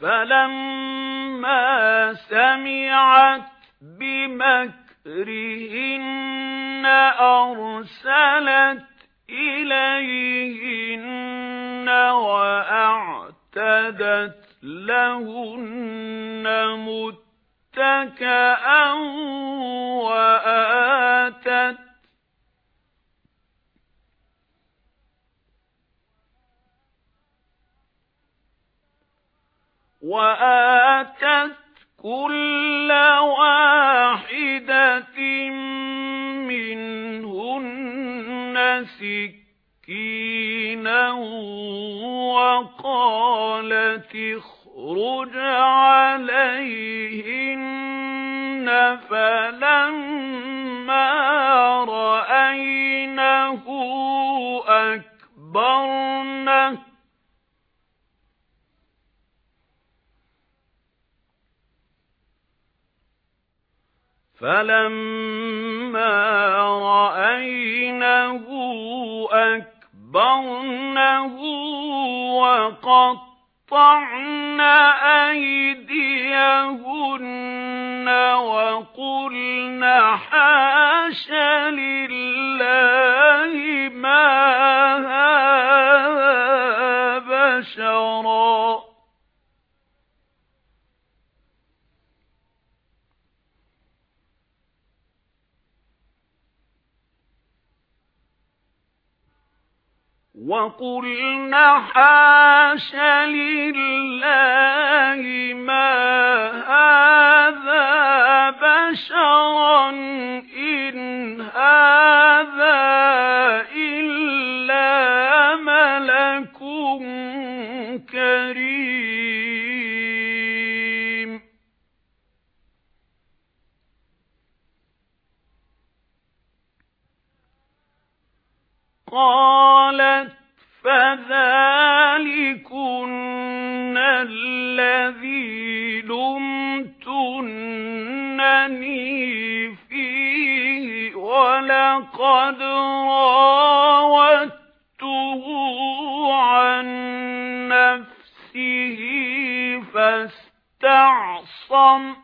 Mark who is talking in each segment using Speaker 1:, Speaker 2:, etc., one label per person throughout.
Speaker 1: فَلَمَّا سَمِعَتْ بِمَكْرِهِنَّ أَرْسَلَتْ إِلَيْهِنَّ وَأَعْتَدَتْ لَهُنَّ مُتَّكَأً وَآتَتْ وَآتَتْ كُلَّ وَاحِدَةٍ مِنْهُنَّ سِكِّينًا وَقَالَتِ اخْرُجْ عَلَيْهِنَّ فَلَمَّا رَأَيْنَهُ أَكْبَرْنَهُ فَلَمَّا رَأَيْنَهُ أَكْبَرْنَهُ وَقَطَّعْنَ أَيْدِيَهُنَّ وَقُلْنَ حَاشَ لِلَّهِ وَقُلْنَ حَاشَ لِلَّهِ مَا هَذَا بَشَرًا إِنْ هَذَا إِلَّا مَلَكٌ كَرِيمٌ قَالَتْ فَذَلِكُنَّ الَّذِي لُمْتُنَّنِي فِيهِ وَلَقَدْ رَاوَدتُّهُ عَن نَّفْسِهِ فَاسْتَعْصَمَ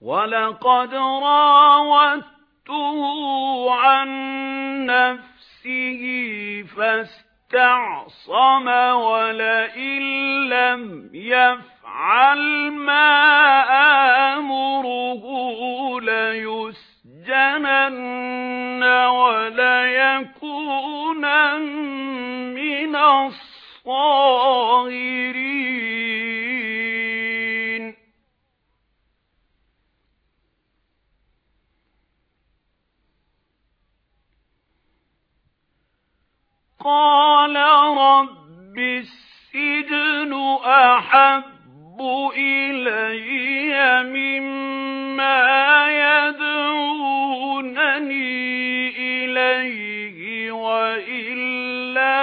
Speaker 1: وَلَقَدْ رَاوَدتُّهُ عَن نَّفْسِهِ فَاسْتَعْصَمَ وَلَئِن لَّمْ يَفْعَلْ مَا آمُرُهُ لَيُسْجَنَنَّ وَلَيَكُونًا مِّنَ قَالَ رَبِّ السِّجْنُ أَحَبُّ إِلَيَّ مِمَّا يَدْعُونَنِي إِلَيْهِ وَإِلَّا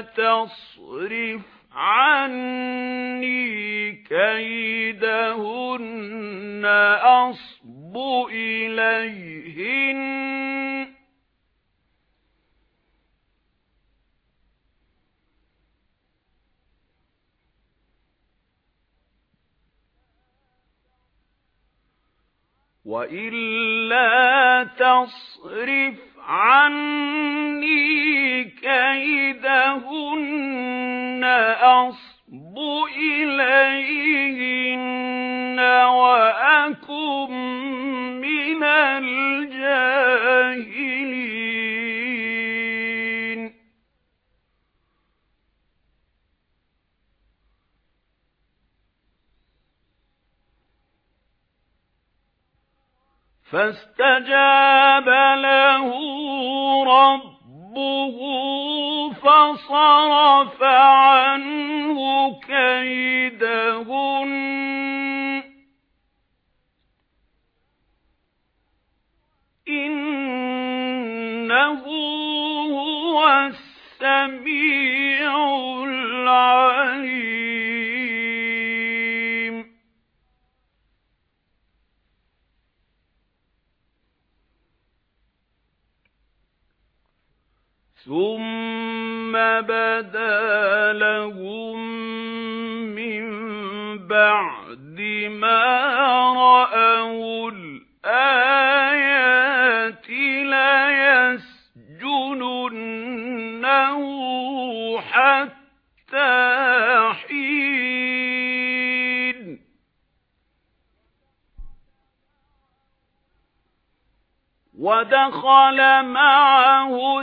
Speaker 1: تَصْرِفْ عَنِّي كَيْدَهُنَّ أَصْبُ إِلَيْهِنَّ وَإِلَّا تَصْرِفْ عَنِّي فَاسْتَجَابَ لَهُ رَبُّهُ فَصَرَفَ عَنْهُ كَيْدَهُنَّ بَدَا لَهُم مِّن بَعْدِ مَا رَأَوُا الْآيَاتِ لَيَسْجُنُنَّهُ حَتَّىٰ حِينٍ. وَدَخَلَ مَعَهُ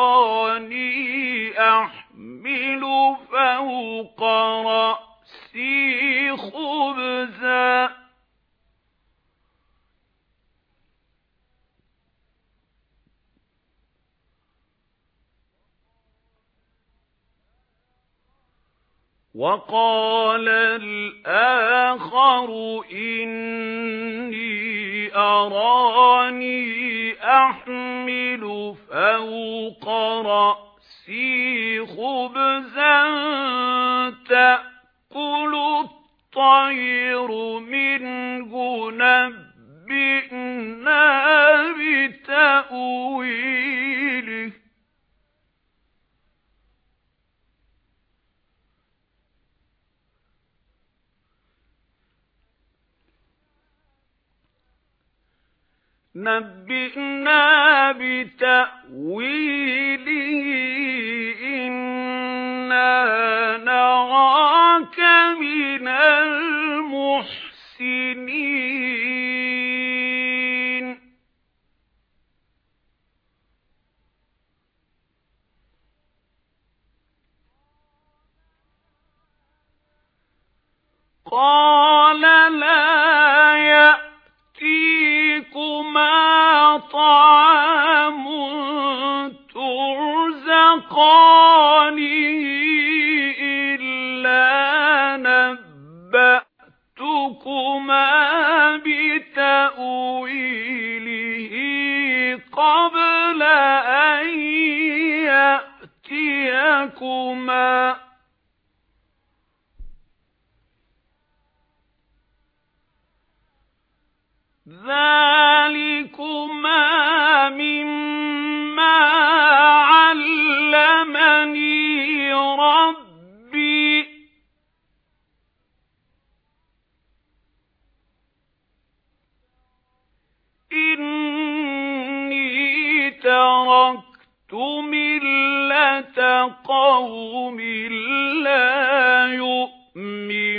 Speaker 1: وَقَالَ الْآخَرُ إِنِّي أَرَانِي أَحْمِلُ فَوْقَ رَأْسِي خُبْزًا تَأْكُلُ الطَّيْرُ مِنْهُ نَبِّئْنَا بِتَأْوِيلِهِ نَبِّئْنَا بِتَأْوِيلِهِ إِنَّا نَرَاكَ مِنَ الْمُحْسِنِينَ. قَالَ تُرْزَقَانِهِ إِلَّا نَبَّأْتُكُمَا بِتَأْوِيلِهِ قَبْلَ أَن يَأْتِيَكُمَا. ذَلِكُمَا تَرَكْتُ مِلَّةَ قَوْمٍ لَّا يُؤْمِنُونَ